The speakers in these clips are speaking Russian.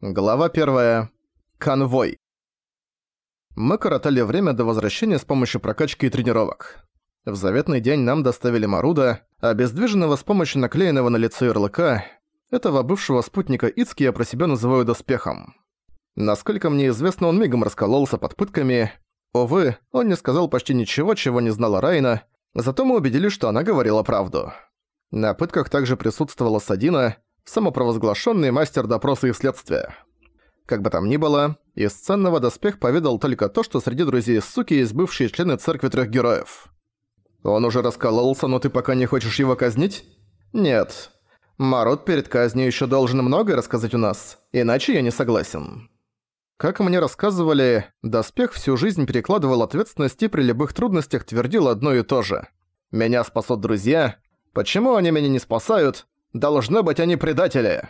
Глава 1. Конвой. Мы коротали время до возвращения с помощью прокачки и тренировок. В заветный день нам доставили Маруда, обездвиженного с помощью наклеенного на лицо ярлыка. Этого бывшего спутника Ицки я про себя называю доспехом. Насколько мне известно, он мигом раскололся под пытками. Увы, он не сказал почти ничего, чего не знала Райна, зато мы убедились, что она говорила правду. На пытках также присутствовала Садина, самопровозглашенный мастер допроса и следствия. Как бы там ни было, из ценного доспех поведал только то, что среди друзей суки есть бывшие члены церкви трех героев. Он уже раскололся, но ты пока не хочешь его казнить? Нет. Марот перед казнью еще должен многое рассказать у нас, иначе я не согласен. Как мне рассказывали, доспех всю жизнь перекладывал ответственность и при любых трудностях твердил одно и то же. «Меня спасут друзья. Почему они меня не спасают? Должно быть, они предатели.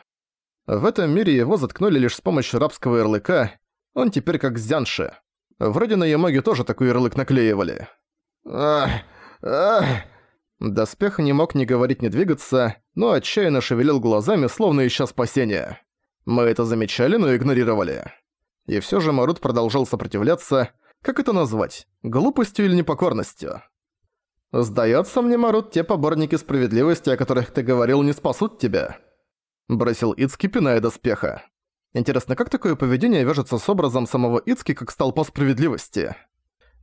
В этом мире его заткнули лишь с помощью рабского ярлыка. Он теперь как Зянши. Вроде на Ямоге тоже такой ярлык наклеивали. Ах, ах. Доспех не мог ни говорить, ни двигаться, но отчаянно шевелил глазами, словно ища спасения. Мы это замечали, но игнорировали. И всё же Марут продолжал сопротивляться. Как это назвать? Глупостью или непокорностью? «Сдается мне, Марут, те поборники справедливости, о которых ты говорил, не спасут тебя», — бросил Ицки, пиная доспеха. Интересно, как такое поведение вяжется с образом самого Ицки как столпа справедливости?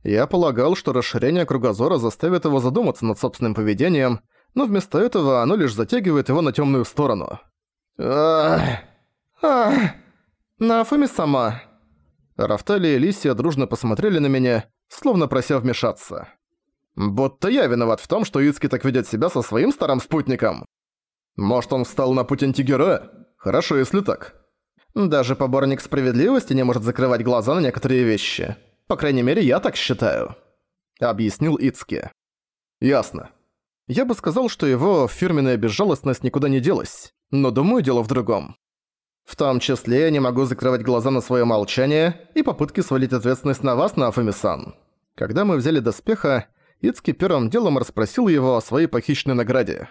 Я полагал, что расширение кругозора заставит его задуматься над собственным поведением, но вместо этого оно лишь затягивает его на темную сторону. Ах, ах, сама. Рафтали и Лисия дружно посмотрели на меня, словно прося вмешаться. Будто я виноват в том, что Ицки так ведет себя со своим старым спутником. Может, он встал на путь антигероя? Хорошо, если так. Даже поборник справедливости не может закрывать глаза на некоторые вещи. По крайней мере, я так считаю. Объяснил Ицки. Ясно. Я бы сказал, что его фирменная безжалостность никуда не делась, но думаю, дело в другом. В том числе я не могу закрывать глаза на свое молчание и попытки свалить ответственность на вас, на Афамисан. Когда мы взяли доспеха, Ицки первым делом расспросил его о своей похищенной награде.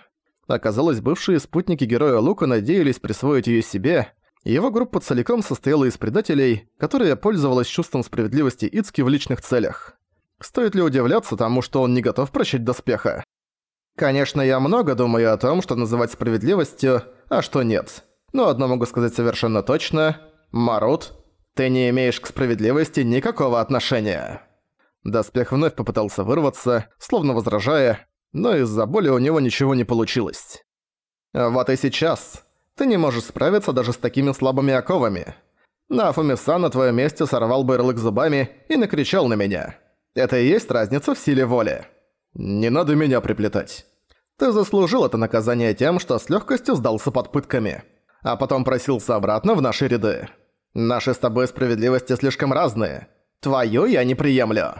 Оказалось, бывшие спутники героя Лука надеялись присвоить её себе. Его группа целиком состояла из предателей, которая пользовалась чувством справедливости Ицки в личных целях. Стоит ли удивляться тому, что он не готов прощать доспеха? Конечно, я много думаю о том, что называть справедливостью, а что нет. Но одно могу сказать совершенно точно. Марут, ты не имеешь к справедливости никакого отношения. Доспех вновь попытался вырваться, словно возражая, но из-за боли у него ничего не получилось. «Вот и сейчас. Ты не можешь справиться даже с такими слабыми оковами. Нафуми-сан на твоем месте сорвал бы ярлык зубами и накричал на меня. Это и есть разница в силе воли. Не надо меня приплетать. Ты заслужил это наказание тем, что с легкостью сдался под пытками, а потом просился обратно в наши ряды. Наши с тобой справедливости слишком разные. Твою я не приемлю».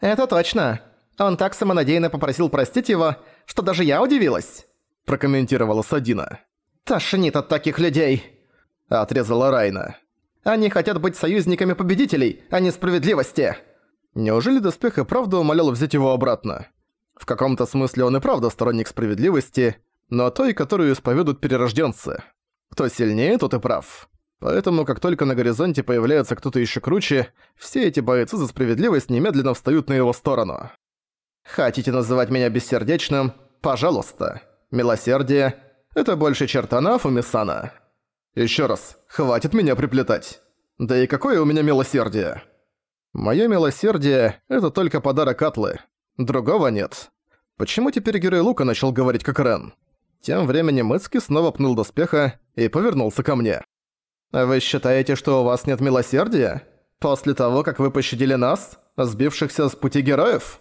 «Это точно. Он так самонадеянно попросил простить его, что даже я удивилась», – прокомментировала Садина. «Тошнит от таких людей», – отрезала Райна. «Они хотят быть союзниками победителей, а не справедливости». Неужели Доспех и правда умолял взять его обратно? В каком-то смысле он и правда сторонник справедливости, но той, которую исповедуют перерожденцы. Кто сильнее, тот и прав. Поэтому, как только на горизонте появляется кто-то еще круче, все эти бойцы за справедливость немедленно встают на его сторону. Хотите называть меня бессердечным? Пожалуйста. Милосердие – это больше черта Нафумисана. Еще раз, хватит меня приплетать. Да и какое у меня милосердие? Моё милосердие – это только подарок Атлы. Другого нет. Почему теперь герой Лука начал говорить как Рен? Тем временем Эцки снова пнул доспеха и повернулся ко мне. «Вы считаете, что у вас нет милосердия? После того, как вы пощадили нас, сбившихся с пути героев?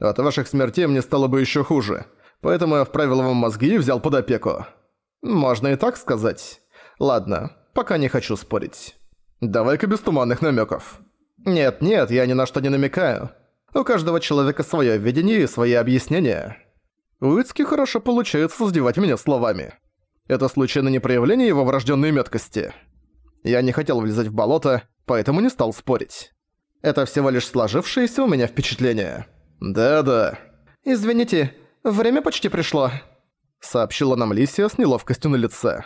От ваших смертей мне стало бы еще хуже, поэтому я вправил вам мозги и взял под опеку. Можно и так сказать. Ладно, пока не хочу спорить. Давай-ка без туманных намеков. Нет-нет, я ни на что не намекаю. У каждого человека свое видение и свои объяснения. У хорошо получается задевать меня словами. Это случайно не проявление его врожденной меткости?» Я не хотел влезать в болото, поэтому не стал спорить. Это всего лишь сложившееся у меня впечатление. Да-да. Извините, время почти пришло. Сообщила нам Лисия с неловкостью на лице.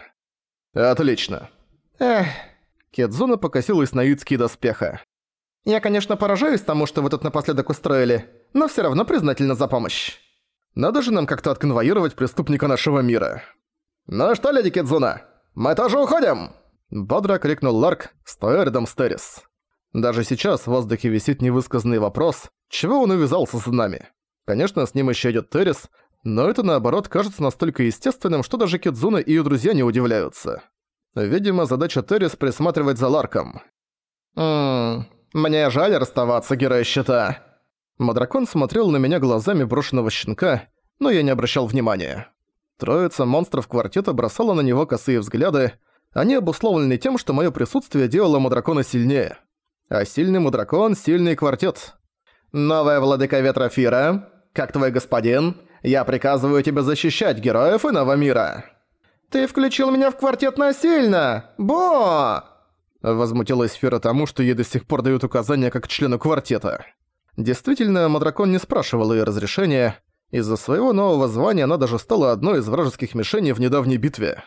Отлично. Эх, Кедзуна покосилась на юцкие доспеха. «Я, конечно, поражаюсь тому, что вы тут напоследок устроили, но всё равно признательна за помощь. Надо же нам как-то отконвоировать преступника нашего мира». «Ну что, леди Кедзуна, мы тоже уходим!» Бодро крикнул Ларк, стоя рядом с Террис. Даже сейчас в воздухе висит невысказанный вопрос, чего он увязался с нами. Конечно, с ним еще идет Террис, но это наоборот кажется настолько естественным, что даже Кидзуна и ее друзья не удивляются. Видимо, задача Террис присматривать за Ларком. «Ммм, мне жаль расставаться, герой щита». Мадракон смотрел на меня глазами брошенного щенка, но я не обращал внимания. Троица монстров квартета бросала на него косые взгляды, они обусловлены тем, что мое присутствие делало Мадракона сильнее. А сильный Мадракон – сильный квартет. «Новая владыка ветра Фира, как твой господин, я приказываю тебе защищать героев иного мира». «Ты включил меня в квартет насильно! Бо!» Возмутилась Фира тому, что ей до сих пор дают указания как члену квартета. Действительно, Мадракон не спрашивал ее разрешения. Из-за своего нового звания она даже стала одной из вражеских мишеней в недавней битве.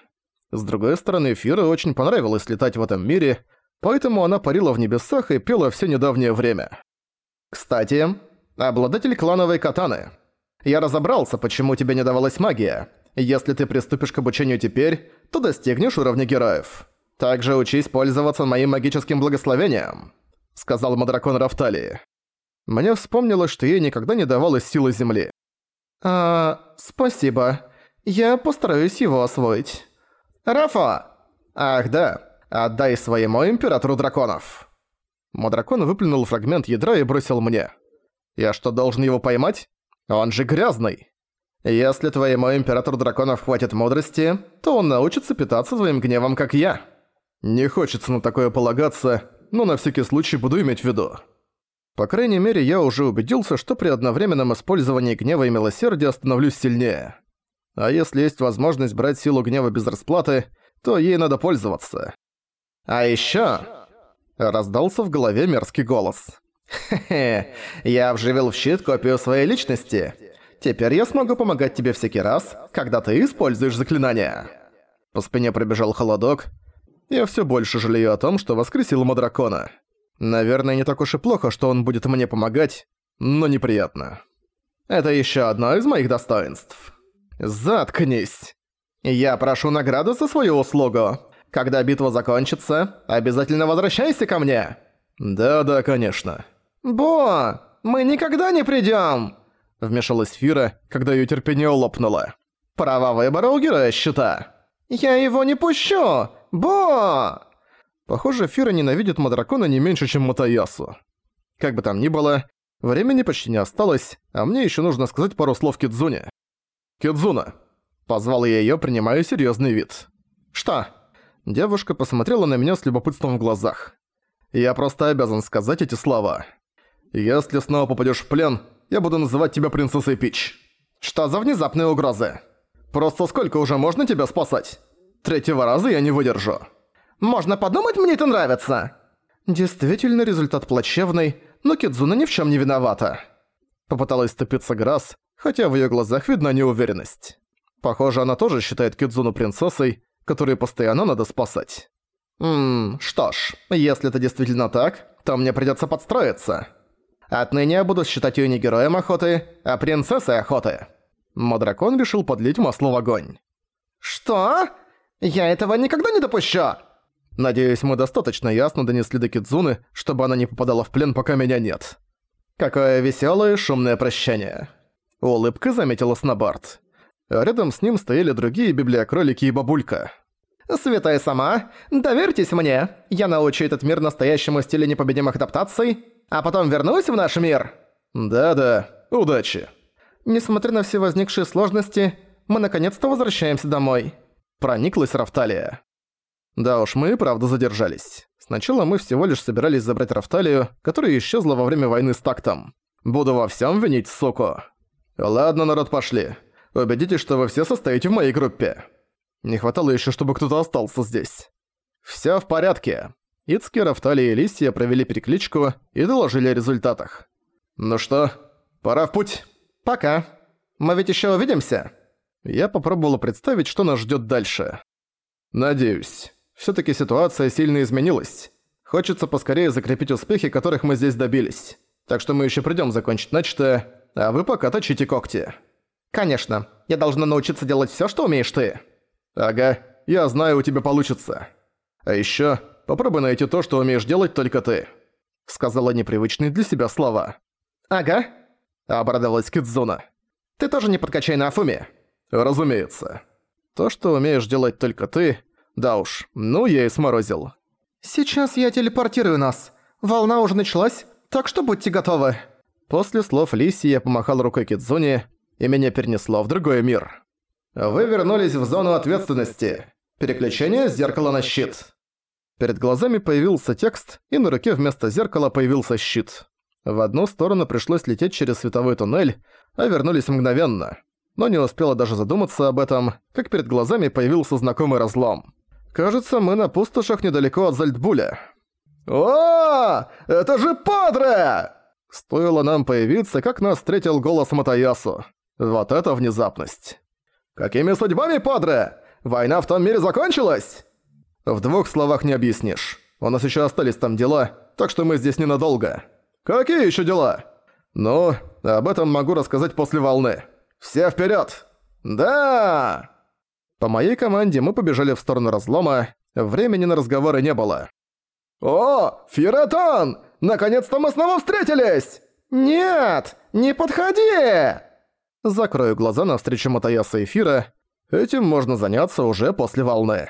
С другой стороны, Фира очень понравилось летать в этом мире, поэтому она парила в небесах и пела все недавнее время. «Кстати, обладатель клановой катаны. Я разобрался, почему тебе не давалась магия. Если ты приступишь к обучению теперь, то достигнешь уровня героев. Также учись пользоваться моим магическим благословением», — сказал Мадракон Рафталии. Мне вспомнилось, что ей никогда не давалась сила Земли. «А, спасибо. Я постараюсь его освоить». «Рафа!» «Ах да, отдай своему императору драконов!» Мадракон выплюнул фрагмент ядра и бросил мне. «Я что, должен его поймать? Он же грязный!» «Если твоему императору драконов хватит мудрости, то он научится питаться своим гневом, как я». Не хочется на такое полагаться, но на всякий случай буду иметь в виду. По крайней мере, я уже убедился, что при одновременном использовании гнева и милосердия становлюсь сильнее. А если есть возможность брать силу гнева без расплаты, то ей надо пользоваться. А ещё... Раздался в голове мерзкий голос. «Хе-хе, я вживил в щит копию своей личности. Теперь я смогу помогать тебе всякий раз, когда ты используешь заклинания». По спине пробежал холодок. Я всё больше жалею о том, что воскресил дракона. Наверное, не так уж и плохо, что он будет мне помогать, но неприятно. Это ещё одно из моих достоинств. «Заткнись! Я прошу награду за свою услугу. Когда битва закончится, обязательно возвращайся ко мне!» «Да-да, конечно». «Бо, мы никогда не придём!» Вмешалась Фира, когда её терпение лопнуло. «Право выбора у героя щита!» «Я его не пущу! Бо!» Похоже, Фира ненавидит Мадракона не меньше, чем Матаясу. Как бы там ни было, времени почти не осталось, а мне ещё нужно сказать пару слов Кидзуне. «Кидзуна!» Позвал я её, принимая серьёзный вид. «Что?» Девушка посмотрела на меня с любопытством в глазах. «Я просто обязан сказать эти слова. Если снова попадёшь в плен, я буду называть тебя принцессой Пич. Что за внезапные угрозы? Просто сколько уже можно тебя спасать? Третьего раза я не выдержу. Можно подумать, мне это нравится!» Действительно, результат плачевный, но Кидзуна ни в чём не виновата. Попыталась ступиться Грасс, хотя в её глазах видна неуверенность. Похоже, она тоже считает Кидзуну принцессой, которую постоянно надо спасать. Ммм, что ж, если это действительно так, то мне придётся подстроиться. Отныне я буду считать её не героем охоты, а принцессой охоты. Мадракон решил подлить масло в огонь. «Что? Я этого никогда не допущу!» Надеюсь, мы достаточно ясно донесли до Кидзуны, чтобы она не попадала в плен, пока меня нет. Какое весёлое шумное прощание. Улыбка заметила Снобард. рядом с ним стояли другие библиокролики и бабулька. «Святая сама, доверьтесь мне. Я научу этот мир настоящему стилю непобедимых адаптаций, а потом вернусь в наш мир». «Да-да, удачи». Несмотря на все возникшие сложности, мы наконец-то возвращаемся домой. Прониклась Рафталия. Да уж, мы правда задержались. Сначала мы всего лишь собирались забрать Рафталию, которая исчезла во время войны с тактом. Буду во всем винить суку. «Ладно, народ, пошли. Убедитесь, что вы все состоите в моей группе. Не хватало еще, чтобы кто-то остался здесь. Все в порядке». Ицки, Рафтали и Лисия провели перекличку и доложили о результатах. «Ну что, пора в путь?» «Пока. Мы ведь еще увидимся?» Я попробовала представить, что нас ждет дальше. «Надеюсь. Всё-таки ситуация сильно изменилась. Хочется поскорее закрепить успехи, которых мы здесь добились. Так что мы ещё придём закончить начатое, а вы пока точите когти. Конечно, я должна научиться делать всё, что умеешь ты. Ага, я знаю, у тебя получится. А ещё, попробуй найти то, что умеешь делать только ты. Сказала непривычные для себя слова. Ага. Обрадовалась Кидзуна. Ты тоже не подкачай на Афуме. Разумеется. То, что умеешь делать только ты, да уж, ну я и сморозил. Сейчас я телепортирую нас. Волна уже началась, так что будьте готовы. После слов Лиси я помахал рукой Кидзуне, и меня перенесло в другой мир. Вы вернулись в зону ответственности. Переключение зеркала на щит. Перед глазами появился текст, и на руке вместо зеркала появился щит. В одну сторону пришлось лететь через световой туннель, а вернулись мгновенно. Но не успела даже задуматься об этом, как перед глазами появился знакомый разлом. Кажется, мы на пустошах недалеко от Зальдбуля. «О, это же Падре!» Стоило нам появиться, как нас встретил голос Матаясу. Вот это внезапность. «Какими судьбами, Падре? Война в том мире закончилась?» «В двух словах не объяснишь. У нас еще остались там дела, так что мы здесь ненадолго». «Какие еще дела?» «Ну, об этом могу рассказать после волны. Все вперед! «Да!» По моей команде мы побежали в сторону разлома, времени на разговоры не было. «О, Фиратон! Наконец-то мы снова встретились!» «Нет! Не подходи!» Закрою глаза навстречу Матаяса и Фира. Этим можно заняться уже после волны.